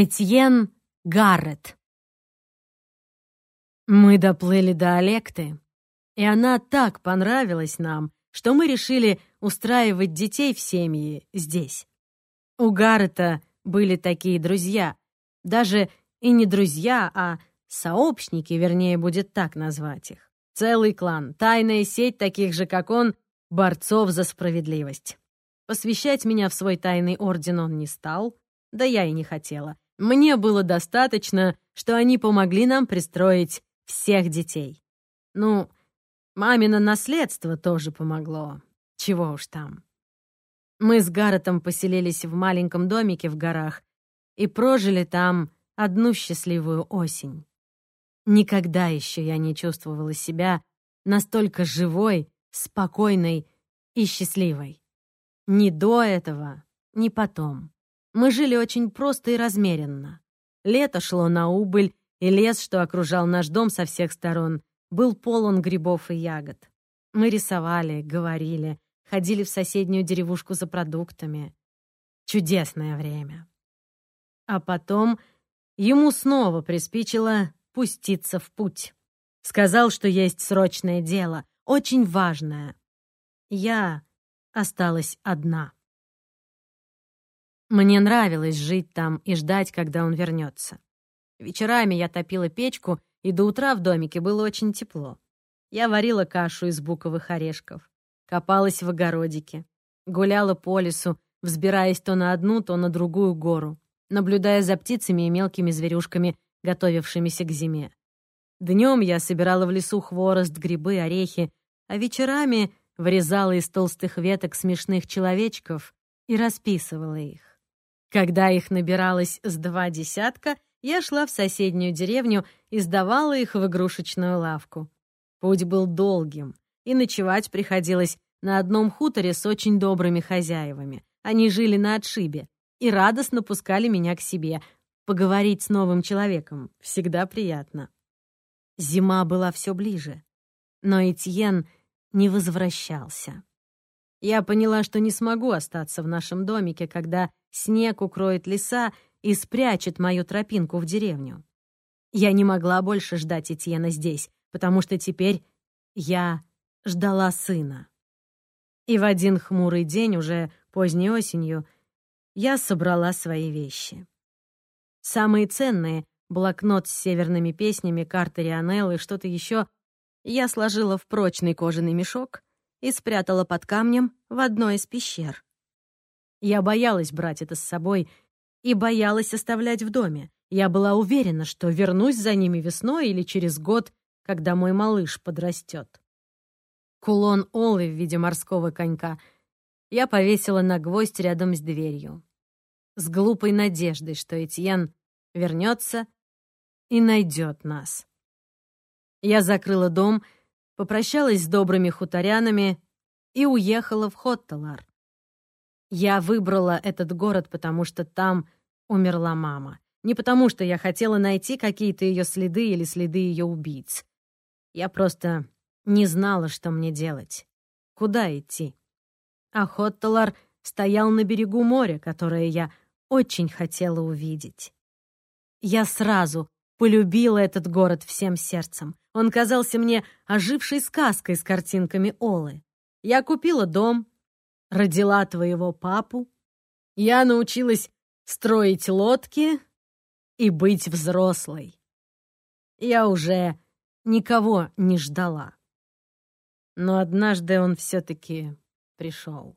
Этьен Гаррет. Мы доплыли до Олекты, и она так понравилась нам, что мы решили устраивать детей в семьи здесь. У Гаррета были такие друзья, даже и не друзья, а сообщники, вернее, будет так назвать их. Целый клан, тайная сеть таких же, как он, борцов за справедливость. Посвящать меня в свой тайный орден он не стал, да я и не хотела. Мне было достаточно, что они помогли нам пристроить всех детей. Ну, мамино наследство тоже помогло. Чего уж там. Мы с Гарретом поселились в маленьком домике в горах и прожили там одну счастливую осень. Никогда еще я не чувствовала себя настолько живой, спокойной и счастливой. Ни до этого, ни потом. Мы жили очень просто и размеренно. Лето шло на убыль, и лес, что окружал наш дом со всех сторон, был полон грибов и ягод. Мы рисовали, говорили, ходили в соседнюю деревушку за продуктами. Чудесное время. А потом ему снова приспичило пуститься в путь. Сказал, что есть срочное дело, очень важное. Я осталась одна. Мне нравилось жить там и ждать, когда он вернется. Вечерами я топила печку, и до утра в домике было очень тепло. Я варила кашу из буковых орешков, копалась в огородике, гуляла по лесу, взбираясь то на одну, то на другую гору, наблюдая за птицами и мелкими зверюшками, готовившимися к зиме. Днем я собирала в лесу хворост, грибы, орехи, а вечерами вырезала из толстых веток смешных человечков и расписывала их. Когда их набиралось с два десятка, я шла в соседнюю деревню и сдавала их в игрушечную лавку. Путь был долгим, и ночевать приходилось на одном хуторе с очень добрыми хозяевами. Они жили на отшибе и радостно пускали меня к себе. Поговорить с новым человеком всегда приятно. Зима была все ближе, но Этьен не возвращался. Я поняла, что не смогу остаться в нашем домике, когда снег укроет леса и спрячет мою тропинку в деревню. Я не могла больше ждать Этьена здесь, потому что теперь я ждала сына. И в один хмурый день, уже поздней осенью, я собрала свои вещи. Самые ценные — блокнот с северными песнями, карты и что-то еще — я сложила в прочный кожаный мешок и спрятала под камнем в одной из пещер. Я боялась брать это с собой и боялась оставлять в доме. Я была уверена, что вернусь за ними весной или через год, когда мой малыш подрастет. Кулон Олы в виде морского конька я повесила на гвоздь рядом с дверью. С глупой надеждой, что Этьен вернется и найдет нас. Я закрыла дом попрощалась с добрыми хуторянами и уехала в Хотталар. Я выбрала этот город, потому что там умерла мама. Не потому, что я хотела найти какие-то ее следы или следы ее убийц. Я просто не знала, что мне делать. Куда идти? А Хотталар стоял на берегу моря, которое я очень хотела увидеть. Я сразу полюбила этот город всем сердцем. Он казался мне ожившей сказкой с картинками Олы. Я купила дом, родила твоего папу. Я научилась строить лодки и быть взрослой. Я уже никого не ждала. Но однажды он все-таки пришел.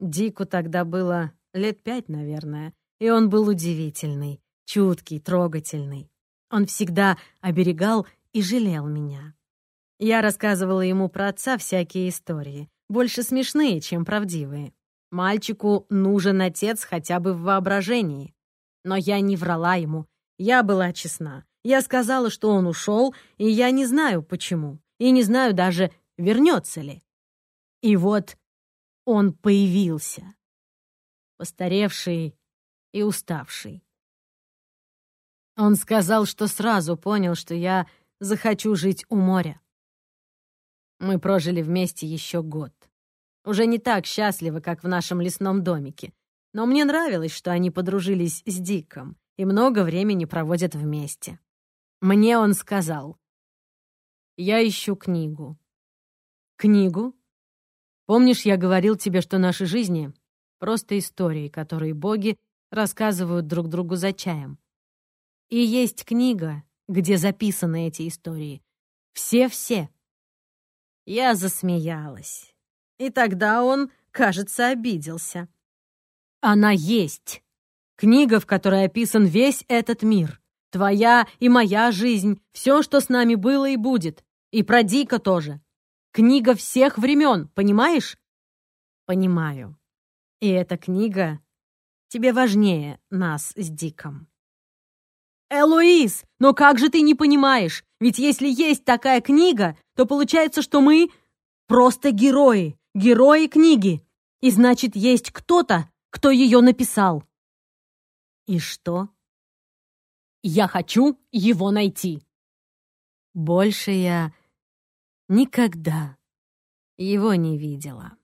Дику тогда было лет пять, наверное, и он был удивительный, чуткий, трогательный. Он всегда оберегал и жалел меня. Я рассказывала ему про отца всякие истории, больше смешные, чем правдивые. Мальчику нужен отец хотя бы в воображении. Но я не врала ему, я была честна. Я сказала, что он ушел, и я не знаю почему, и не знаю даже, вернется ли. И вот он появился, постаревший и уставший. Он сказал, что сразу понял, что я захочу жить у моря. Мы прожили вместе еще год. Уже не так счастливо, как в нашем лесном домике. Но мне нравилось, что они подружились с Диком. и много времени проводят вместе. Мне он сказал, «Я ищу книгу». «Книгу?» Помнишь, я говорил тебе, что наши жизни — просто истории, которые боги рассказывают друг другу за чаем. И есть книга, где записаны эти истории. Все-все. Я засмеялась. И тогда он, кажется, обиделся. Она есть. Книга, в которой описан весь этот мир. Твоя и моя жизнь, все, что с нами было и будет. И про Дика тоже. Книга всех времен, понимаешь? Понимаю. И эта книга тебе важнее нас с Диком. Элоиз, но как же ты не понимаешь? Ведь если есть такая книга, то получается, что мы просто герои, герои книги. И значит, есть кто-то, кто ее написал. И что? Я хочу его найти. Больше я никогда его не видела.